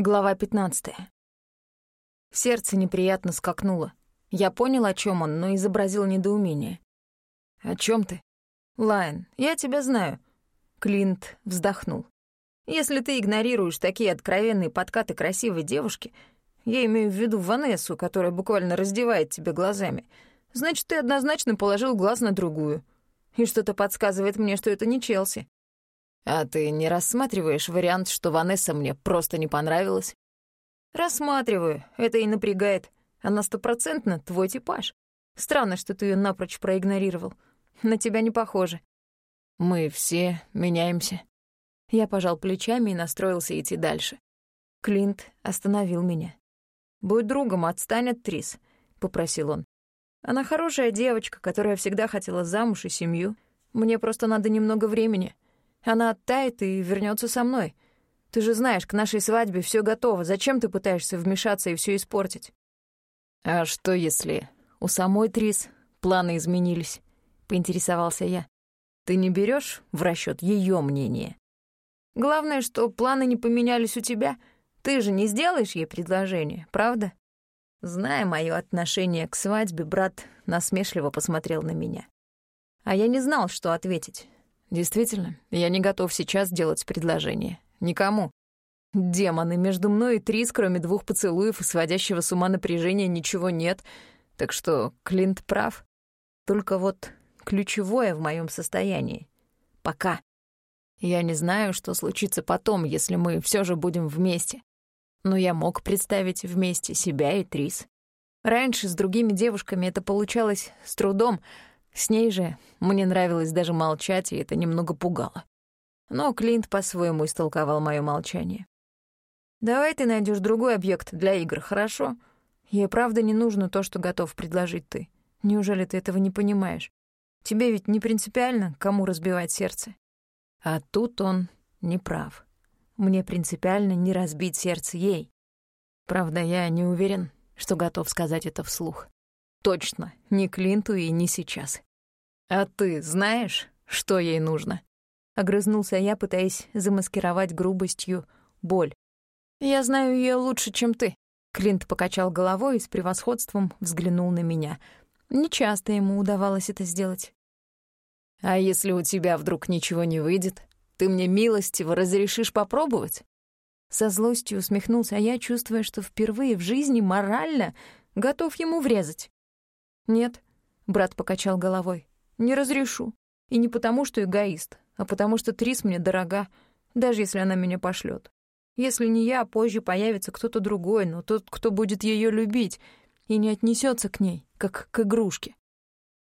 Глава 15. Сердце неприятно скакнуло. Я понял, о чем он, но изобразил недоумение. «О чем ты?» «Лайн, я тебя знаю». Клинт вздохнул. «Если ты игнорируешь такие откровенные подкаты красивой девушки, я имею в виду Ванессу, которая буквально раздевает тебя глазами, значит, ты однозначно положил глаз на другую. И что-то подсказывает мне, что это не Челси. «А ты не рассматриваешь вариант, что Ванесса мне просто не понравилась?» «Рассматриваю. Это и напрягает. Она стопроцентно твой типаж. Странно, что ты ее напрочь проигнорировал. На тебя не похоже». «Мы все меняемся». Я пожал плечами и настроился идти дальше. Клинт остановил меня. «Будь другом, отстань от Трис», — попросил он. «Она хорошая девочка, которая всегда хотела замуж и семью. Мне просто надо немного времени». Она оттает и вернется со мной. Ты же знаешь, к нашей свадьбе все готово. Зачем ты пытаешься вмешаться и все испортить? А что если у самой Трис планы изменились? Поинтересовался я. Ты не берешь в расчет ее мнение? Главное, что планы не поменялись у тебя. Ты же не сделаешь ей предложение, правда? Зная мое отношение к свадьбе, брат насмешливо посмотрел на меня. А я не знал, что ответить. Действительно, я не готов сейчас делать предложение. Никому. Демоны, между мной и Трис, кроме двух поцелуев и сводящего с ума напряжения, ничего нет. Так что Клинт прав. Только вот ключевое в моем состоянии. Пока. Я не знаю, что случится потом, если мы все же будем вместе. Но я мог представить вместе себя и Трис. Раньше с другими девушками это получалось с трудом — с ней же мне нравилось даже молчать, и это немного пугало. Но Клинт по-своему истолковал моё молчание. «Давай ты найдешь другой объект для игр, хорошо? Ей правда не нужно то, что готов предложить ты. Неужели ты этого не понимаешь? Тебе ведь не принципиально, кому разбивать сердце». А тут он не прав. Мне принципиально не разбить сердце ей. Правда, я не уверен, что готов сказать это вслух. Точно, не Клинту и не сейчас. «А ты знаешь, что ей нужно?» Огрызнулся я, пытаясь замаскировать грубостью боль. «Я знаю ее лучше, чем ты». Клинт покачал головой и с превосходством взглянул на меня. Нечасто ему удавалось это сделать. «А если у тебя вдруг ничего не выйдет, ты мне милостиво разрешишь попробовать?» Со злостью усмехнулся я, чувствуя, что впервые в жизни морально готов ему врезать. «Нет», — брат покачал головой, не разрешу. И не потому, что эгоист, а потому что Трис мне дорога, даже если она меня пошлет. Если не я, позже появится кто-то другой, но тот, кто будет ее любить и не отнесется к ней, как к игрушке.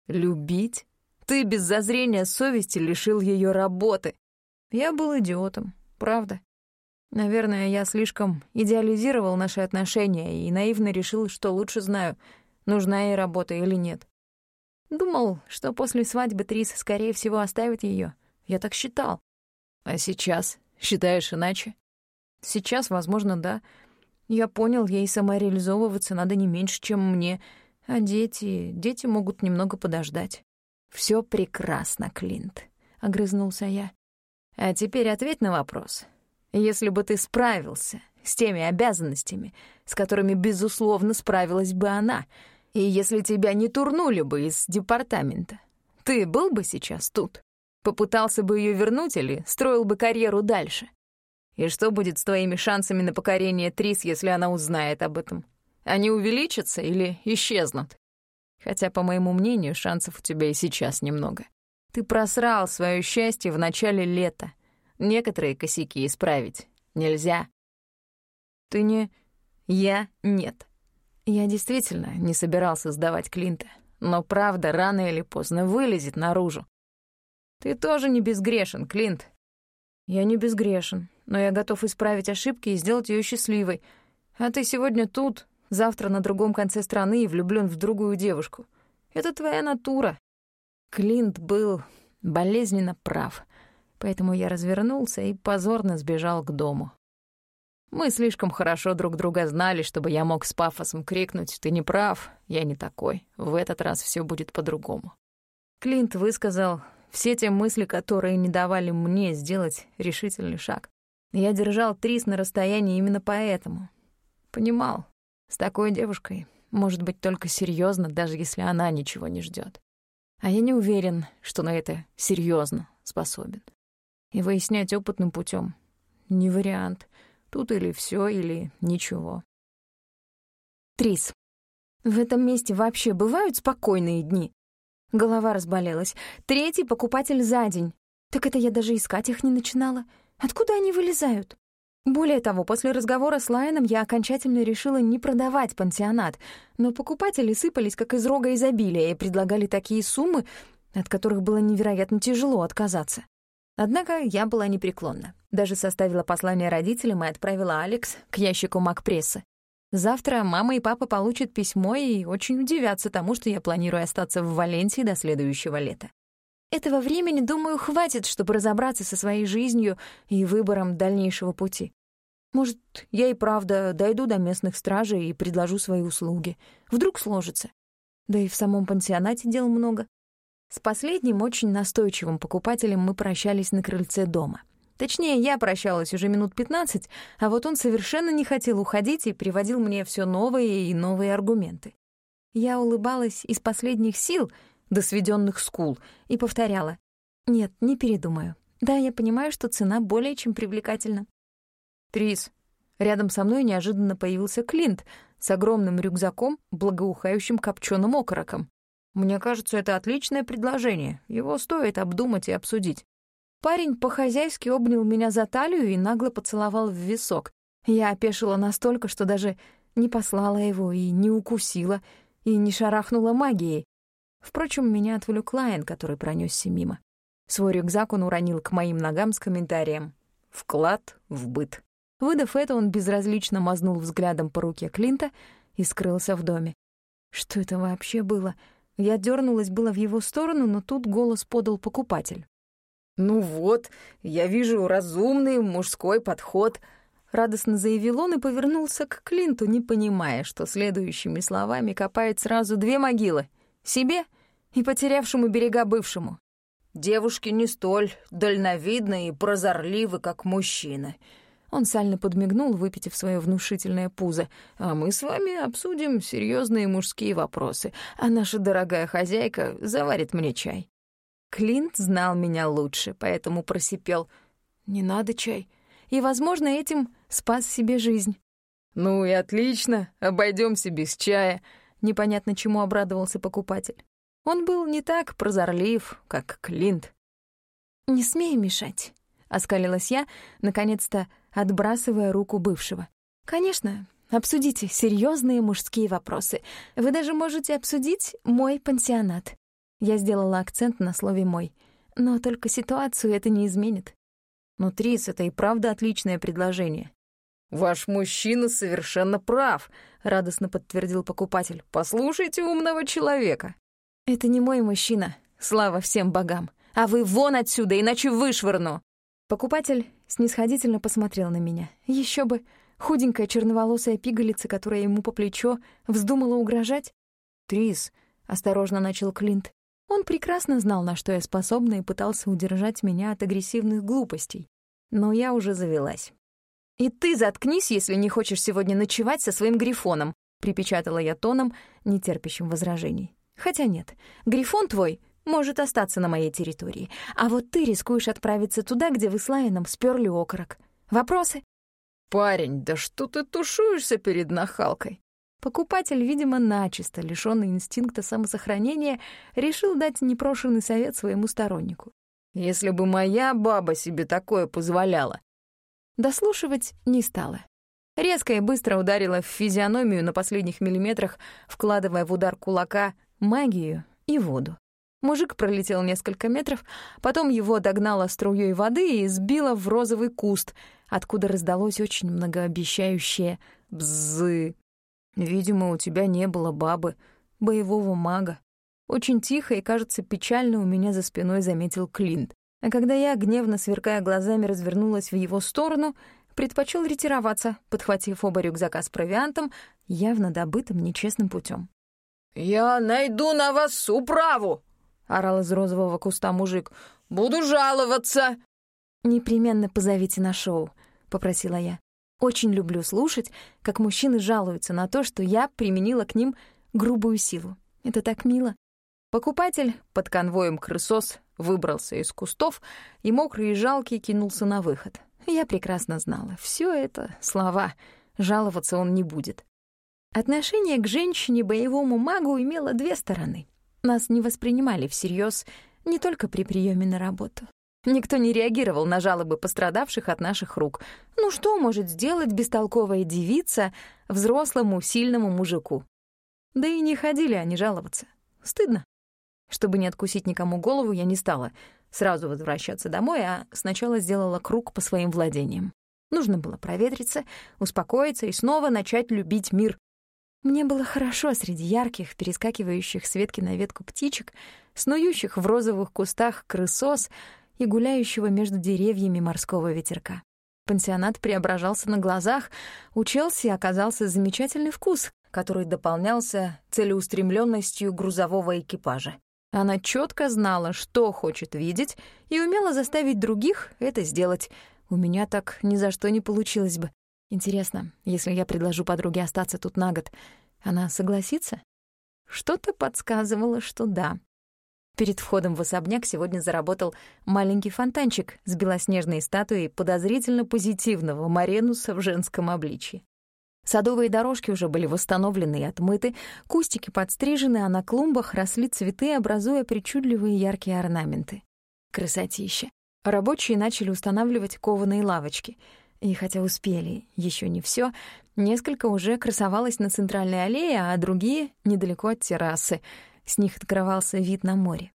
Любить? Ты без зазрения совести лишил ее работы. Я был идиотом, правда. Наверное, я слишком идеализировал наши отношения и наивно решил, что лучше знаю, нужна ей работа или нет. Думал, что после свадьбы Трис, скорее всего, оставит ее. Я так считал. А сейчас считаешь иначе? Сейчас, возможно, да. Я понял, ей самореализовываться надо не меньше, чем мне. А дети... дети могут немного подождать. Все прекрасно, Клинт», — огрызнулся я. «А теперь ответь на вопрос. Если бы ты справился с теми обязанностями, с которыми, безусловно, справилась бы она, — и если тебя не турнули бы из департамента, ты был бы сейчас тут? Попытался бы ее вернуть или строил бы карьеру дальше? И что будет с твоими шансами на покорение Трис, если она узнает об этом? Они увеличатся или исчезнут? Хотя, по моему мнению, шансов у тебя и сейчас немного. Ты просрал свое счастье в начале лета. Некоторые косяки исправить нельзя. Ты не... Я — нет. Я действительно не собирался сдавать Клинта, но правда рано или поздно вылезет наружу. Ты тоже не безгрешен, Клинт. Я не безгрешен, но я готов исправить ошибки и сделать ее счастливой. А ты сегодня тут, завтра на другом конце страны и влюблен в другую девушку. Это твоя натура. Клинт был болезненно прав, поэтому я развернулся и позорно сбежал к дому. Мы слишком хорошо друг друга знали, чтобы я мог с пафосом крикнуть «Ты не прав, я не такой, в этот раз все будет по-другому». Клинт высказал все те мысли, которые не давали мне сделать решительный шаг. Я держал Трис на расстоянии именно поэтому. Понимал, с такой девушкой может быть только серьезно, даже если она ничего не ждет. А я не уверен, что на это серьезно способен. И выяснять опытным путем не вариант. Тут или все, или ничего. Трис, в этом месте вообще бывают спокойные дни? Голова разболелась. Третий покупатель за день. Так это я даже искать их не начинала. Откуда они вылезают? Более того, после разговора с Лайном я окончательно решила не продавать пансионат, но покупатели сыпались как из рога изобилия и предлагали такие суммы, от которых было невероятно тяжело отказаться. Однако я была непреклонна. Даже составила послание родителям и отправила Алекс к ящику Макпресса. Завтра мама и папа получат письмо и очень удивятся тому, что я планирую остаться в Валенсии до следующего лета. Этого времени, думаю, хватит, чтобы разобраться со своей жизнью и выбором дальнейшего пути. Может, я и правда дойду до местных стражей и предложу свои услуги. Вдруг сложится. Да и в самом пансионате дел много. С последним очень настойчивым покупателем мы прощались на крыльце дома. Точнее, я прощалась уже минут пятнадцать, а вот он совершенно не хотел уходить и приводил мне все новые и новые аргументы. Я улыбалась из последних сил, до сведенных скул, и повторяла. «Нет, не передумаю. Да, я понимаю, что цена более чем привлекательна». «Трис». Рядом со мной неожиданно появился Клинт с огромным рюкзаком, благоухающим копченым окороком. «Мне кажется, это отличное предложение. Его стоит обдумать и обсудить». Парень по-хозяйски обнял меня за талию и нагло поцеловал в висок. Я опешила настолько, что даже не послала его и не укусила, и не шарахнула магией. Впрочем, меня отвлек Лайон, который пронесся мимо. Свой рюкзак он уронил к моим ногам с комментарием «Вклад в быт». Выдав это, он безразлично мазнул взглядом по руке Клинта и скрылся в доме. Что это вообще было? Я дернулась было в его сторону, но тут голос подал покупатель. «Ну вот, я вижу разумный мужской подход», — радостно заявил он и повернулся к Клинту, не понимая, что следующими словами копает сразу две могилы — себе и потерявшему берега бывшему. «Девушки не столь дальновидны и прозорливы, как мужчины», он сально подмигнул, выпитив свое внушительное пузо. «А мы с вами обсудим серьезные мужские вопросы, а наша дорогая хозяйка заварит мне чай». Клинт знал меня лучше, поэтому просипел «Не надо чай». И, возможно, этим спас себе жизнь. «Ну и отлично, обойдемся без чая», — непонятно чему обрадовался покупатель. Он был не так прозорлив, как Клинт. «Не смей мешать», — оскалилась я, наконец-то отбрасывая руку бывшего. «Конечно, обсудите серьезные мужские вопросы. Вы даже можете обсудить мой пансионат». Я сделала акцент на слове «мой». Но только ситуацию это не изменит. Но, Трис, это и правда отличное предложение. «Ваш мужчина совершенно прав», — радостно подтвердил покупатель. «Послушайте умного человека». «Это не мой мужчина, слава всем богам. А вы вон отсюда, иначе вышвырну!» Покупатель снисходительно посмотрел на меня. Еще бы, худенькая черноволосая пигалица, которая ему по плечо, вздумала угрожать. «Трис», — осторожно начал Клинт. Он прекрасно знал, на что я способна, и пытался удержать меня от агрессивных глупостей. Но я уже завелась. «И ты заткнись, если не хочешь сегодня ночевать со своим грифоном», — припечатала я тоном, нетерпящим возражений. «Хотя нет, грифон твой может остаться на моей территории, а вот ты рискуешь отправиться туда, где вы с Лайоном спёрли окорок. Вопросы?» «Парень, да что ты тушуешься перед нахалкой?» Покупатель, видимо, начисто лишённый инстинкта самосохранения, решил дать непрошенный совет своему стороннику. «Если бы моя баба себе такое позволяла». Дослушивать не стала. Резко и быстро ударила в физиономию на последних миллиметрах, вкладывая в удар кулака магию и воду. Мужик пролетел несколько метров, потом его догнала струей воды и сбила в розовый куст, откуда раздалось очень многообещающее «бзы». «Видимо, у тебя не было бабы, боевого мага». Очень тихо и, кажется, печально у меня за спиной заметил Клинт. А когда я, гневно сверкая глазами, развернулась в его сторону, предпочел ретироваться, подхватив оба рюкзака с провиантом, явно добытым нечестным путем. «Я найду на вас управу!» — орал из розового куста мужик. «Буду жаловаться!» «Непременно позовите на шоу», — попросила я. «Очень люблю слушать, как мужчины жалуются на то, что я применила к ним грубую силу. Это так мило». Покупатель под конвоем крысос выбрался из кустов и мокрый и жалкий кинулся на выход. Я прекрасно знала, все это слова, жаловаться он не будет. Отношение к женщине-боевому магу имело две стороны. Нас не воспринимали всерьез не только при приеме на работу. Никто не реагировал на жалобы пострадавших от наших рук. Ну что может сделать бестолковая девица взрослому сильному мужику? Да и не ходили они жаловаться. Стыдно. Чтобы не откусить никому голову, я не стала сразу возвращаться домой, а сначала сделала круг по своим владениям. Нужно было проветриться, успокоиться и снова начать любить мир. Мне было хорошо среди ярких, перескакивающих с ветки на ветку птичек, снующих в розовых кустах крысос и гуляющего между деревьями морского ветерка. Пансионат преображался на глазах, у Челси оказался замечательный вкус, который дополнялся целеустремленностью грузового экипажа. Она четко знала, что хочет видеть, и умела заставить других это сделать. У меня так ни за что не получилось бы. Интересно, если я предложу подруге остаться тут на год, она согласится? Что-то подсказывало, что да. Перед входом в особняк сегодня заработал маленький фонтанчик с белоснежной статуей подозрительно позитивного Маренуса в женском обличье. Садовые дорожки уже были восстановлены и отмыты, кустики подстрижены, а на клумбах росли цветы, образуя причудливые яркие орнаменты. Красотища. Рабочие начали устанавливать кованые лавочки. И хотя успели еще не все, несколько уже красовалось на центральной аллее, а другие — недалеко от террасы. С них открывался вид на море.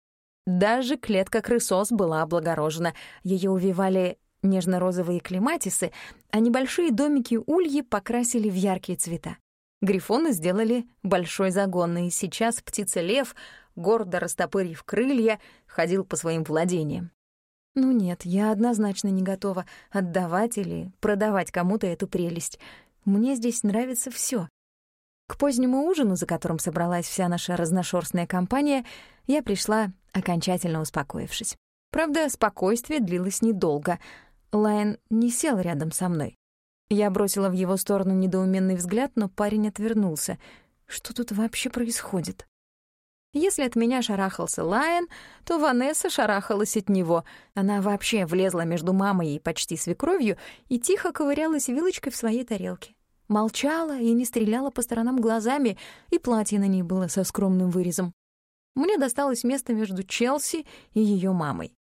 Даже клетка крысос была облагорожена. Ее увивали нежно-розовые клематисы, а небольшие домики ульи покрасили в яркие цвета. Грифоны сделали большой загон, и сейчас птица-лев, гордо растопырив крылья, ходил по своим владениям. Ну нет, я однозначно не готова отдавать или продавать кому-то эту прелесть. Мне здесь нравится все. К позднему ужину, за которым собралась вся наша разношерстная компания, я пришла, окончательно успокоившись. Правда, спокойствие длилось недолго — Лайн не сел рядом со мной. Я бросила в его сторону недоуменный взгляд, но парень отвернулся. Что тут вообще происходит? Если от меня шарахался Лайон, то Ванесса шарахалась от него. Она вообще влезла между мамой и почти свекровью и тихо ковырялась вилочкой в своей тарелке. Молчала и не стреляла по сторонам глазами, и платье на ней было со скромным вырезом. Мне досталось место между Челси и ее мамой.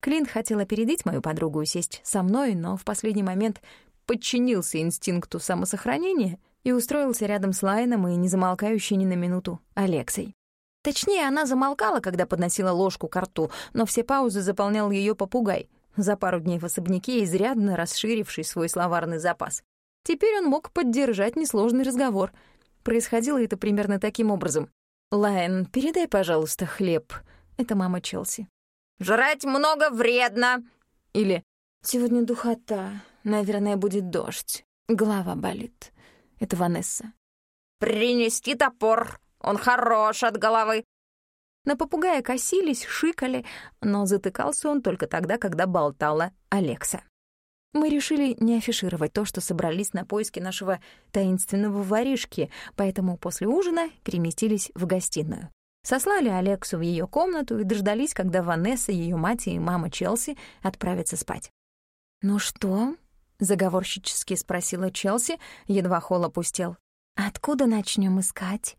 Клинт хотел опередить мою подругу и сесть со мной, но в последний момент подчинился инстинкту самосохранения и устроился рядом с Лайном и не замолкающей ни на минуту Алексой. Точнее, она замолкала, когда подносила ложку к рту, но все паузы заполнял ее попугай, за пару дней в особняке изрядно расширивший свой словарный запас. Теперь он мог поддержать несложный разговор. Происходило это примерно таким образом. «Лайн, передай, пожалуйста, хлеб». Это мама Челси. Жрать много вредно. Или «Сегодня духота, наверное, будет дождь. Голова болит». Это Ванесса. «Принести топор, он хорош от головы». На попугая косились, шикали, но затыкался он только тогда, когда болтала Алекса. Мы решили не афишировать то, что собрались на поиски нашего таинственного воришки, поэтому после ужина переместились в гостиную. Сослали Алексу в ее комнату и дождались, когда Ванесса, ее мать и мама Челси отправятся спать. «Ну что?» — заговорщически спросила Челси, едва холл опустел. «Откуда начнем искать?»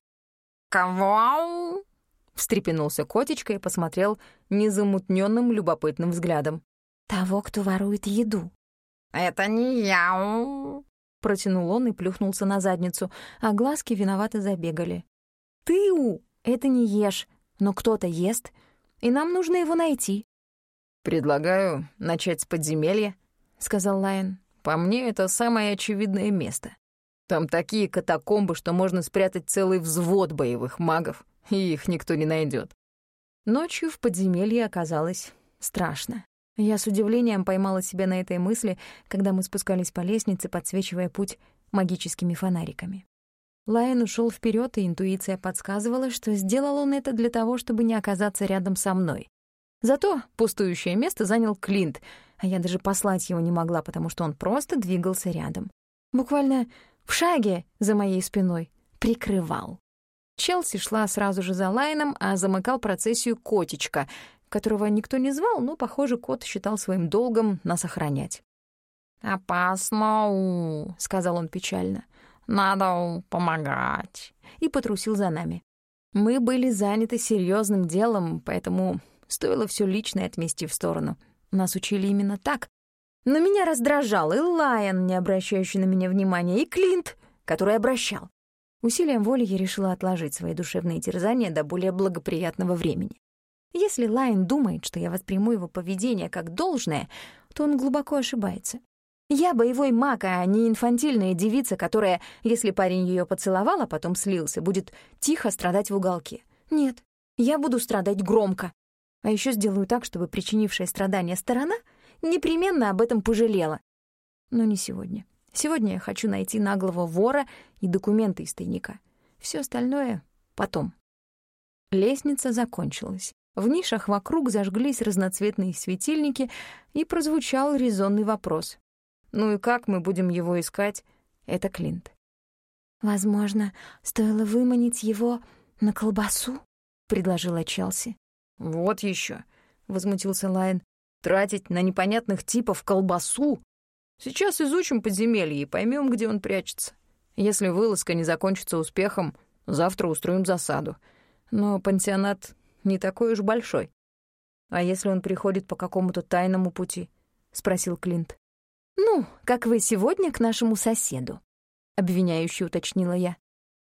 «Кого?» — встрепенулся котечка и посмотрел незамутненным любопытным взглядом. «Того, кто ворует еду». «Это не я!» — протянул он и плюхнулся на задницу, а глазки виновато забегали. «Ты, У!» Это не ешь, но кто-то ест, и нам нужно его найти». «Предлагаю начать с подземелья», — сказал Лайон. «По мне, это самое очевидное место. Там такие катакомбы, что можно спрятать целый взвод боевых магов, и их никто не найдет. Ночью в подземелье оказалось страшно. Я с удивлением поймала себя на этой мысли, когда мы спускались по лестнице, подсвечивая путь магическими фонариками. Лайон ушел вперед, и интуиция подсказывала, что сделал он это для того, чтобы не оказаться рядом со мной. Зато пустующее место занял Клинт, а я даже послать его не могла, потому что он просто двигался рядом. Буквально в шаге за моей спиной прикрывал. Челси шла сразу же за Лайном, а замыкал процессию котечка, которого никто не звал, но, похоже, кот считал своим долгом нас охранять. «Опасно, — сказал он печально. «Надо помогать». И потрусил за нами. Мы были заняты серьезным делом, поэтому стоило все личное отмести в сторону. Нас учили именно так. Но меня раздражал и Лайон, не обращающий на меня внимания, и Клинт, который обращал. Усилием воли я решила отложить свои душевные терзания до более благоприятного времени. Если Лайн думает, что я восприму его поведение как должное, то он глубоко ошибается. Я боевой маг, а не инфантильная девица, которая, если парень ее поцеловал, а потом слился, будет тихо страдать в уголке. Нет, я буду страдать громко. А еще сделаю так, чтобы причинившая страдания сторона непременно об этом пожалела. Но не сегодня. Сегодня я хочу найти наглого вора и документы из тайника. Все остальное — потом. Лестница закончилась. В нишах вокруг зажглись разноцветные светильники, и прозвучал резонный вопрос. Ну и как мы будем его искать? Это Клинт. «Возможно, стоило выманить его на колбасу?» — предложила Челси. «Вот еще, возмутился Лайн. «Тратить на непонятных типов колбасу? Сейчас изучим подземелье и поймем, где он прячется. Если вылазка не закончится успехом, завтра устроим засаду. Но пансионат не такой уж большой. А если он приходит по какому-то тайному пути?» — спросил Клинт. «Ну, как вы сегодня к нашему соседу», — обвиняюще уточнила я.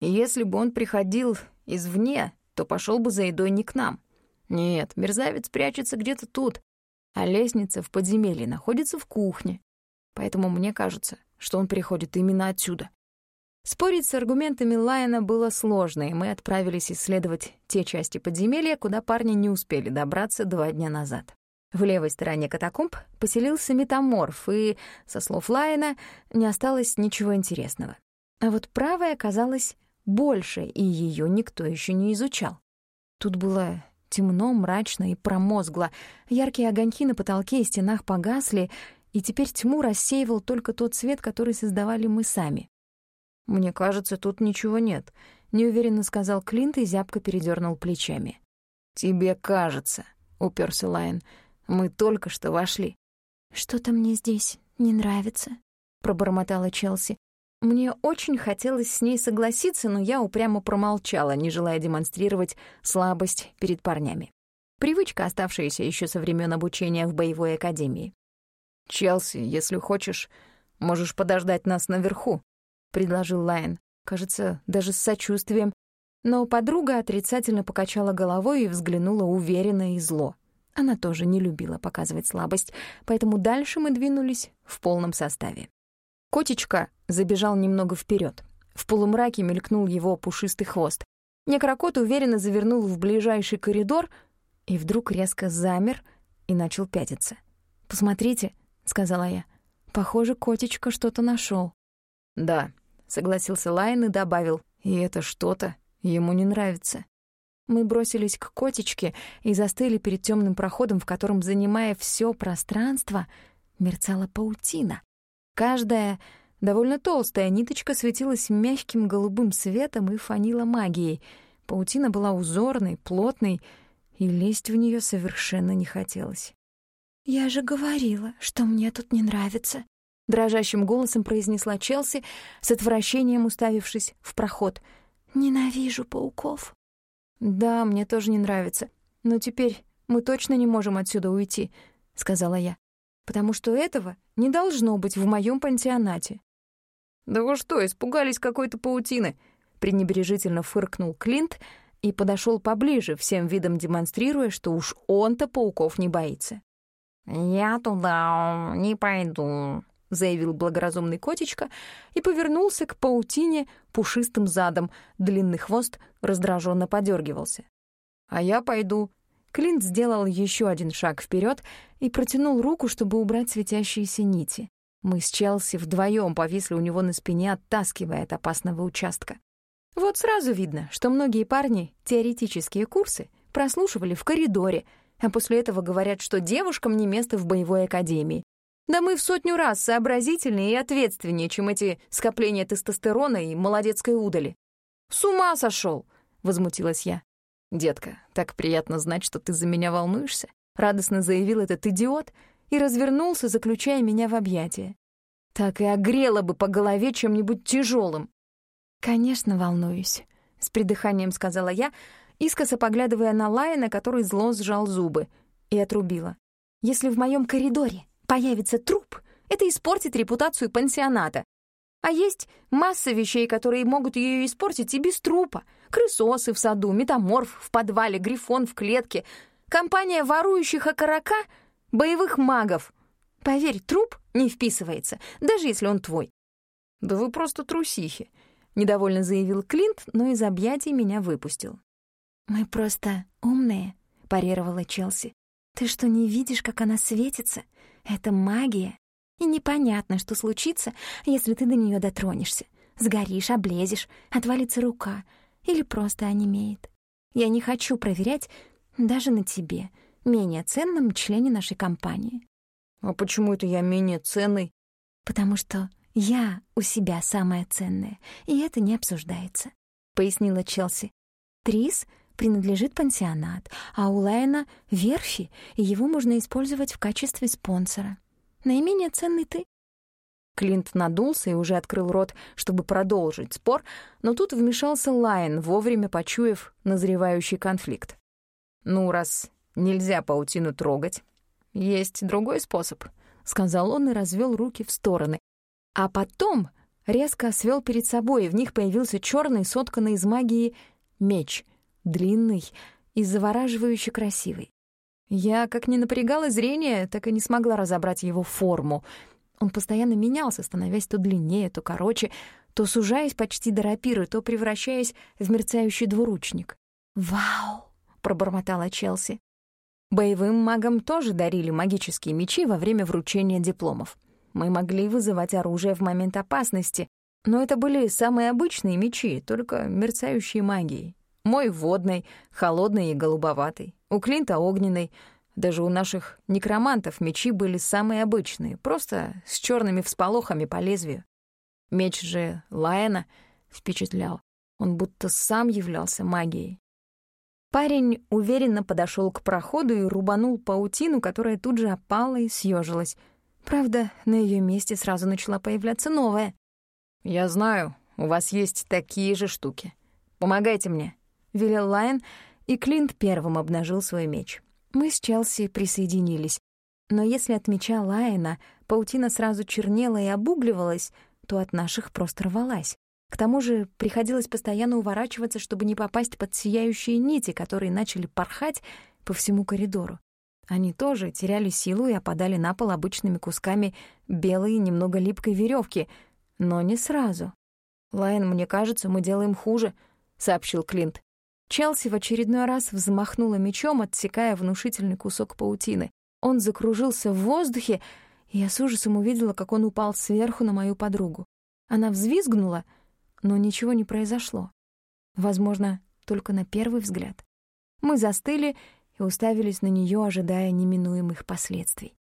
«Если бы он приходил извне, то пошел бы за едой не к нам. Нет, мерзавец прячется где-то тут, а лестница в подземелье находится в кухне. Поэтому мне кажется, что он приходит именно отсюда». Спорить с аргументами Лайена было сложно, и мы отправились исследовать те части подземелья, куда парни не успели добраться два дня назад. В левой стороне катакомб поселился метаморф, и, со слов Лайена, не осталось ничего интересного. А вот правая оказалась больше, и ее никто еще не изучал. Тут было темно, мрачно и промозгло. Яркие огоньки на потолке и стенах погасли, и теперь тьму рассеивал только тот свет, который создавали мы сами. «Мне кажется, тут ничего нет», — неуверенно сказал Клинт и зябко передернул плечами. «Тебе кажется», — уперся Лайн. Мы только что вошли». «Что-то мне здесь не нравится», — пробормотала Челси. Мне очень хотелось с ней согласиться, но я упрямо промолчала, не желая демонстрировать слабость перед парнями. Привычка, оставшаяся еще со времен обучения в боевой академии. «Челси, если хочешь, можешь подождать нас наверху», — предложил Лайн. Кажется, даже с сочувствием. Но подруга отрицательно покачала головой и взглянула уверенно и зло. Она тоже не любила показывать слабость, поэтому дальше мы двинулись в полном составе. Котечка забежал немного вперед. В полумраке мелькнул его пушистый хвост. Некрокот уверенно завернул в ближайший коридор и вдруг резко замер и начал пятиться. «Посмотрите», — сказала я, — «похоже, котечка что-то нашел. «Да», — согласился Лайн и добавил, «и это что-то ему не нравится». Мы бросились к котечке и застыли перед темным проходом, в котором, занимая все пространство, мерцала паутина. Каждая довольно толстая ниточка светилась мягким голубым светом и фанила магией. Паутина была узорной, плотной, и лезть в нее совершенно не хотелось. «Я же говорила, что мне тут не нравится», — дрожащим голосом произнесла Челси, с отвращением уставившись в проход. «Ненавижу пауков». «Да, мне тоже не нравится. Но теперь мы точно не можем отсюда уйти», — сказала я. «Потому что этого не должно быть в моем пансионате». «Да вы что, испугались какой-то паутины?» — пренебрежительно фыркнул Клинт и подошел поближе, всем видом демонстрируя, что уж он-то пауков не боится. «Я туда не пойду», — заявил благоразумный котечка и повернулся к паутине пушистым задом. Длинный хвост раздраженно подергивался. «А я пойду». Клинт сделал еще один шаг вперед и протянул руку, чтобы убрать светящиеся нити. Мы с Челси вдвоем повисли у него на спине, оттаскивая от опасного участка. Вот сразу видно, что многие парни теоретические курсы прослушивали в коридоре, А после этого говорят, что девушкам не место в боевой академии. Да мы в сотню раз сообразительнее и ответственнее, чем эти скопления тестостерона и молодецкой удали. «С ума сошел! возмутилась я. «Детка, так приятно знать, что ты за меня волнуешься», — радостно заявил этот идиот и развернулся, заключая меня в объятия. Так и огрела бы по голове чем-нибудь тяжелым. «Конечно, волнуюсь», — с придыханием сказала я, искоса поглядывая на Лайна, который зло сжал зубы, и отрубила. «Если в моем коридоре появится труп, это испортит репутацию пансионата. А есть масса вещей, которые могут ее испортить и без трупа. Крысосы в саду, метаморф в подвале, грифон в клетке, компания ворующих окорока, боевых магов. Поверь, труп не вписывается, даже если он твой. «Да вы просто трусихи», — недовольно заявил Клинт, но из объятий меня выпустил. «Мы просто умные», — парировала Челси. «Ты что, не видишь, как она светится? Это магия. И непонятно, что случится, если ты до нее дотронешься. Сгоришь, облезешь, отвалится рука или просто онемеет. Я не хочу проверять даже на тебе, менее ценном члене нашей компании. А почему это я менее ценный? Потому что я у себя самая ценная, и это не обсуждается, пояснила Челси. Трис принадлежит пансионат, а у Лайна — верфи, и его можно использовать в качестве спонсора. Наименее ценный ты. Клинт надулся и уже открыл рот, чтобы продолжить спор, но тут вмешался Лайн, вовремя почуяв назревающий конфликт. «Ну, раз нельзя паутину трогать, есть другой способ», — сказал он и развел руки в стороны. А потом резко свел перед собой, и в них появился черный, сотканный из магии меч, длинный и завораживающе красивый. Я как ни напрягала зрение, так и не смогла разобрать его форму. Он постоянно менялся, становясь то длиннее, то короче, то сужаясь почти до рапиры, то превращаясь в мерцающий двуручник. «Вау!» — пробормотала Челси. Боевым магам тоже дарили магические мечи во время вручения дипломов. Мы могли вызывать оружие в момент опасности, но это были самые обычные мечи, только мерцающие магией. Мой водный, холодный и голубоватый. У Клинта огненный. Даже у наших некромантов мечи были самые обычные, просто с черными всполохами по лезвию. Меч же Лайена впечатлял. Он будто сам являлся магией. Парень уверенно подошел к проходу и рубанул паутину, которая тут же опала и съежилась. Правда, на ее месте сразу начала появляться новая. «Я знаю, у вас есть такие же штуки. Помогайте мне», — велел Лайн, и Клинт первым обнажил свой меч. Мы с Челси присоединились. Но если от меча Лайена паутина сразу чернела и обугливалась, то от наших просто рвалась. К тому же приходилось постоянно уворачиваться, чтобы не попасть под сияющие нити, которые начали порхать по всему коридору. Они тоже теряли силу и опадали на пол обычными кусками белой немного липкой веревки, но не сразу. «Лайн, мне кажется, мы делаем хуже», — сообщил Клинт. Челси в очередной раз взмахнула мечом, отсекая внушительный кусок паутины. Он закружился в воздухе, и я с ужасом увидела, как он упал сверху на мою подругу. Она взвизгнула, но ничего не произошло. Возможно, только на первый взгляд. Мы застыли и уставились на нее, ожидая неминуемых последствий.